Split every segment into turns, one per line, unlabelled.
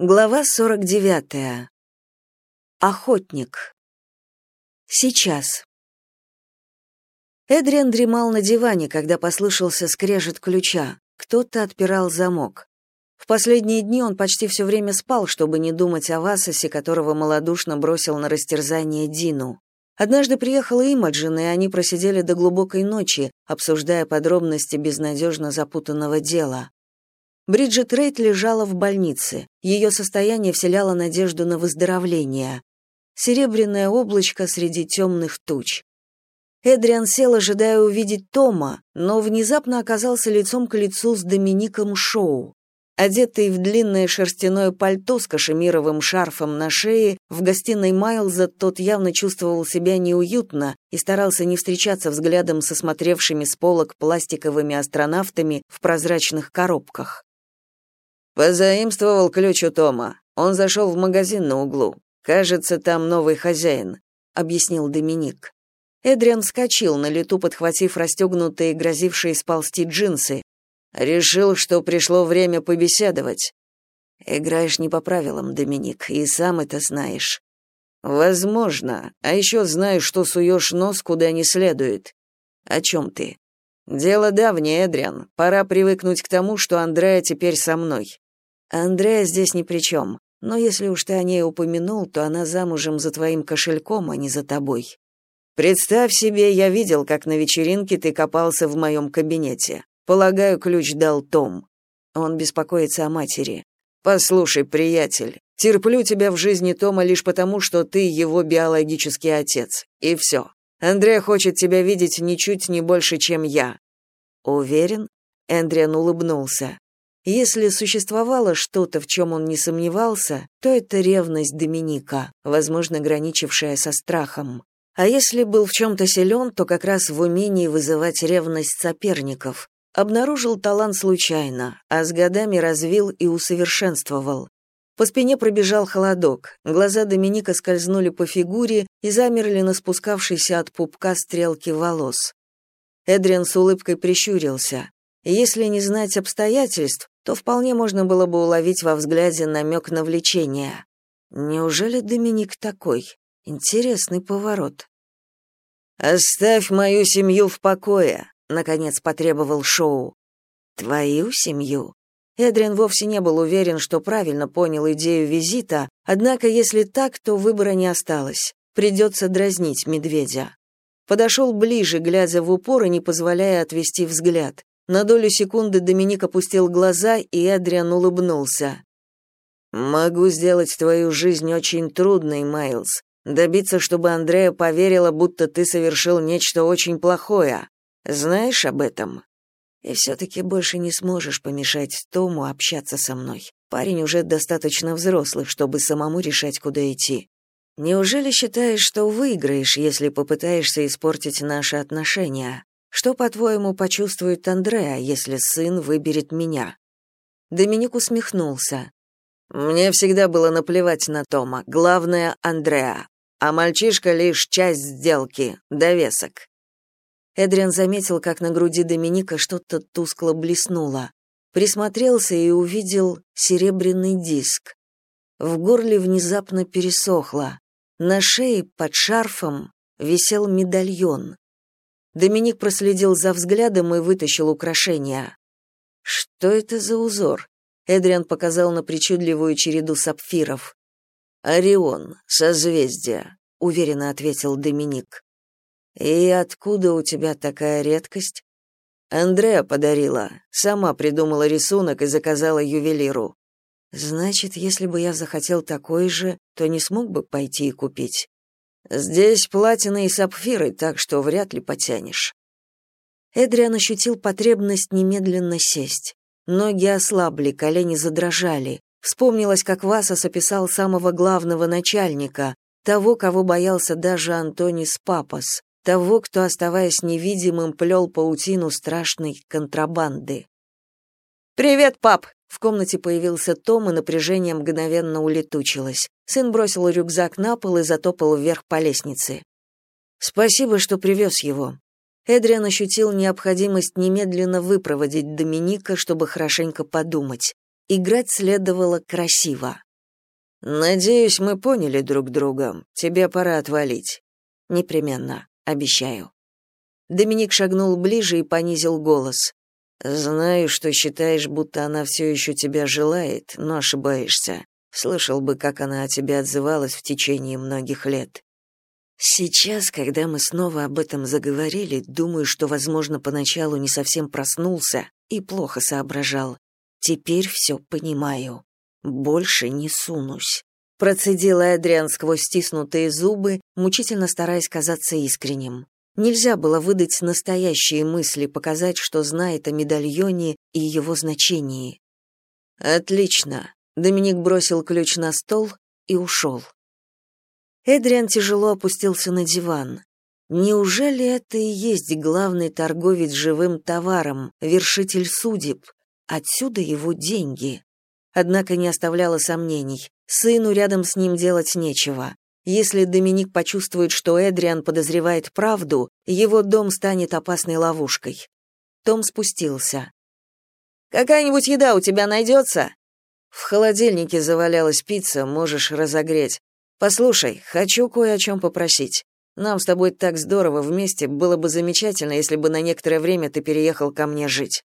Глава 49. Охотник. Сейчас. Эдриан дремал на диване, когда послышался скрежет ключа. Кто-то отпирал замок. В последние дни он почти все время спал, чтобы не думать о Васосе, которого малодушно бросил на растерзание Дину. Однажды приехала Имаджин, и они просидели до глубокой ночи, обсуждая подробности безнадежно запутанного дела. Бриджит Рейт лежала в больнице. Ее состояние вселяло надежду на выздоровление. Серебряное облачко среди темных туч. Эдриан сел, ожидая увидеть Тома, но внезапно оказался лицом к лицу с Домиником Шоу. Одетый в длинное шерстяное пальто с кашемировым шарфом на шее, в гостиной Майлза тот явно чувствовал себя неуютно и старался не встречаться взглядом со смотревшими с полок пластиковыми астронавтами в прозрачных коробках.
Позаимствовал ключ у Тома. Он зашел в магазин на углу. Кажется, там новый хозяин, объяснил Доминик.
Эдриан вскочил на лету, подхватив расстегнутые, грозившие сползти джинсы.
Решил, что пришло время побеседовать.
Играешь не по правилам, Доминик, и сам это знаешь.
Возможно. А еще знаю, что суешь нос куда не следует.
О чем ты?
Дело давнее, Эдриан. Пора привыкнуть к тому, что Андрея теперь со мной.
Андрея здесь ни при чем. Но если уж ты о ней упомянул, то она замужем за твоим кошельком, а не за тобой.
Представь себе, я видел, как на вечеринке ты копался в моем кабинете. Полагаю, ключ дал Том.
Он беспокоится о матери.
Послушай, приятель, терплю тебя в жизни Тома лишь потому, что ты его биологический отец. И все. Андрей хочет тебя видеть ничуть не больше, чем я.
Уверен? Эндриан улыбнулся. Если существовало что-то, в чем он не сомневался, то это ревность Доминика, возможно, граничившая со страхом. А если был в чем-то силен, то как раз в умении вызывать ревность соперников. Обнаружил талант случайно, а с годами развил и усовершенствовал. По спине пробежал холодок, глаза Доминика скользнули по фигуре и замерли на спускавшейся от пупка стрелки волос. Эдриан с улыбкой прищурился. Если не знать обстоятельств, то вполне можно было бы уловить во взгляде намек на влечение. Неужели Доминик такой? Интересный поворот.
«Оставь мою семью в покое», — наконец потребовал Шоу.
«Твою семью?» Эдриан вовсе не был уверен, что правильно понял идею визита, однако если так, то выбора не осталось. Придется дразнить медведя. Подошел ближе, глядя в упор и не позволяя отвести взгляд. На долю секунды Доминик опустил глаза, и Эдриан улыбнулся.
«Могу сделать твою жизнь очень трудной, Майлз. Добиться, чтобы Андрея поверила, будто ты совершил нечто очень плохое. Знаешь об этом?»
«И все-таки больше не сможешь помешать Тому общаться со мной. Парень уже достаточно взрослый, чтобы самому решать, куда идти. Неужели считаешь, что выиграешь, если попытаешься испортить наши отношения?» Что, по-твоему, почувствует Андреа, если сын выберет меня? Доминик усмехнулся.
Мне всегда было наплевать на Тома. Главное Андреа, а мальчишка лишь часть сделки, довесок.
Эдриан заметил, как на груди Доминика что-то тускло блеснуло. Присмотрелся и увидел серебряный диск. В горле внезапно пересохло. На шее под шарфом висел медальон. Доминик проследил за взглядом и вытащил украшение. Что это за узор? Эдриан показал на причудливую череду сапфиров.
Орион, созвездие, уверенно ответил Доминик.
И откуда у тебя такая редкость?
Андреа подарила. Сама придумала рисунок и заказала ювелиру.
Значит, если бы я захотел такой же, то не смог бы пойти и купить.
Здесь платины и сапфиры, так что вряд ли потянешь.
Эдриан ощутил потребность немедленно сесть. Ноги ослабли, колени задрожали. Вспомнилось, как Васас описал самого главного начальника, того, кого боялся даже Антонис Папас, того, кто, оставаясь невидимым, плел паутину страшной контрабанды.
«Привет, пап!»
В комнате появился Том, и напряжение мгновенно улетучилось. Сын бросил рюкзак на пол и затопал вверх по лестнице. «Спасибо, что привез его». Эдриан ощутил необходимость немедленно выпроводить Доминика, чтобы хорошенько подумать. Играть следовало красиво.
Надеюсь, мы поняли друг друга. Тебе пора отвалить.
Непременно, обещаю. Доминик шагнул ближе и понизил голос.
Знаю, что считаешь, будто она все еще тебя желает, но ошибаешься. Слышал бы, как она о тебе отзывалась в течение многих лет. Сейчас, когда мы снова об этом заговорили, думаю, что, возможно, поначалу не совсем проснулся и плохо соображал. Теперь все понимаю. Больше не сунусь. Процедил Эдриан сквозь стиснутые зубы, мучительно стараясь казаться искренним. Нельзя было выдать настоящие мысли, показать, что знает о медальоне и его значении. «Отлично», — Доминик бросил ключ на стол и ушел. Эдриан тяжело опустился на диван. Неужели это и есть главный торговец живым товаром, вершитель судеб? Отсюда его деньги. Однако не оставляло сомнений. Сыну рядом с ним делать нечего. Если Доминик почувствует, что Эдриан подозревает правду, его дом станет опасной ловушкой. Том спустился. «Какая-нибудь еда у тебя найдется?» «В холодильнике завалялась пицца, можешь разогреть. Послушай, хочу кое о чем попросить. Нам с тобой так здорово вместе, было бы замечательно, если бы на некоторое время ты переехал ко мне жить.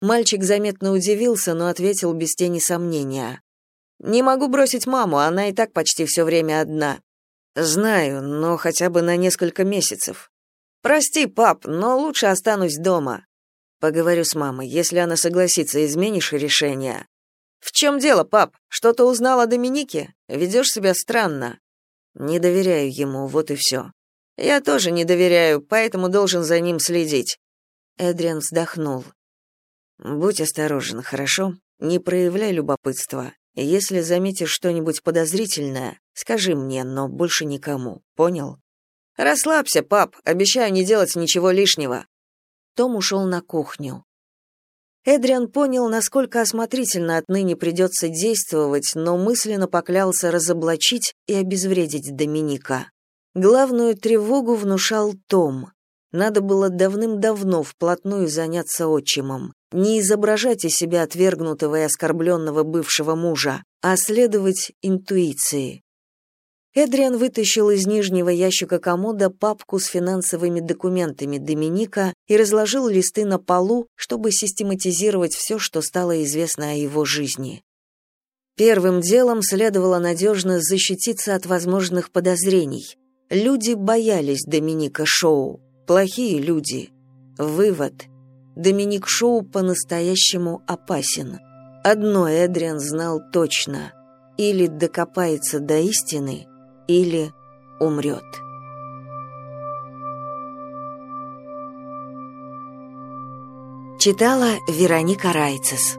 Мальчик заметно удивился, но ответил без тени сомнения. «Не могу бросить маму, она и так почти все время одна». «Знаю, но хотя бы на несколько месяцев». «Прости, пап, но лучше останусь дома». «Поговорю с мамой. Если она согласится, изменишь решение». «В чем дело, пап? Что-то узнал о Доминике? Ведешь себя странно». «Не доверяю ему, вот и все». «Я тоже не доверяю, поэтому должен за ним следить». Эдриан вздохнул. Будь осторожен, хорошо? Не проявляй любопытства. Если заметишь что-нибудь подозрительное, скажи мне, но больше никому. Понял? Расслабься, пап. Обещаю не делать ничего лишнего. Том ушел на кухню. Эдриан понял, насколько осмотрительно отныне придется действовать, но мысленно поклялся разоблачить и обезвредить Доминика. Главную тревогу внушал Том. Надо было давным-давно вплотную заняться отчимом не изображать из себя отвергнутого и оскорбленного бывшего мужа, а следовать интуиции. Эдриан вытащил из нижнего ящика комода папку с финансовыми документами Доминика и разложил листы на полу, чтобы систематизировать все, что стало известно о его жизни. Первым делом следовало надежно защититься от возможных подозрений. Люди боялись Доминика Шоу. Плохие люди. Вывод – Доминик Шоу по-настоящему опасен. Одно Эдриан знал точно. Или докопается до истины, или умрет. Читала Вероника Райцес.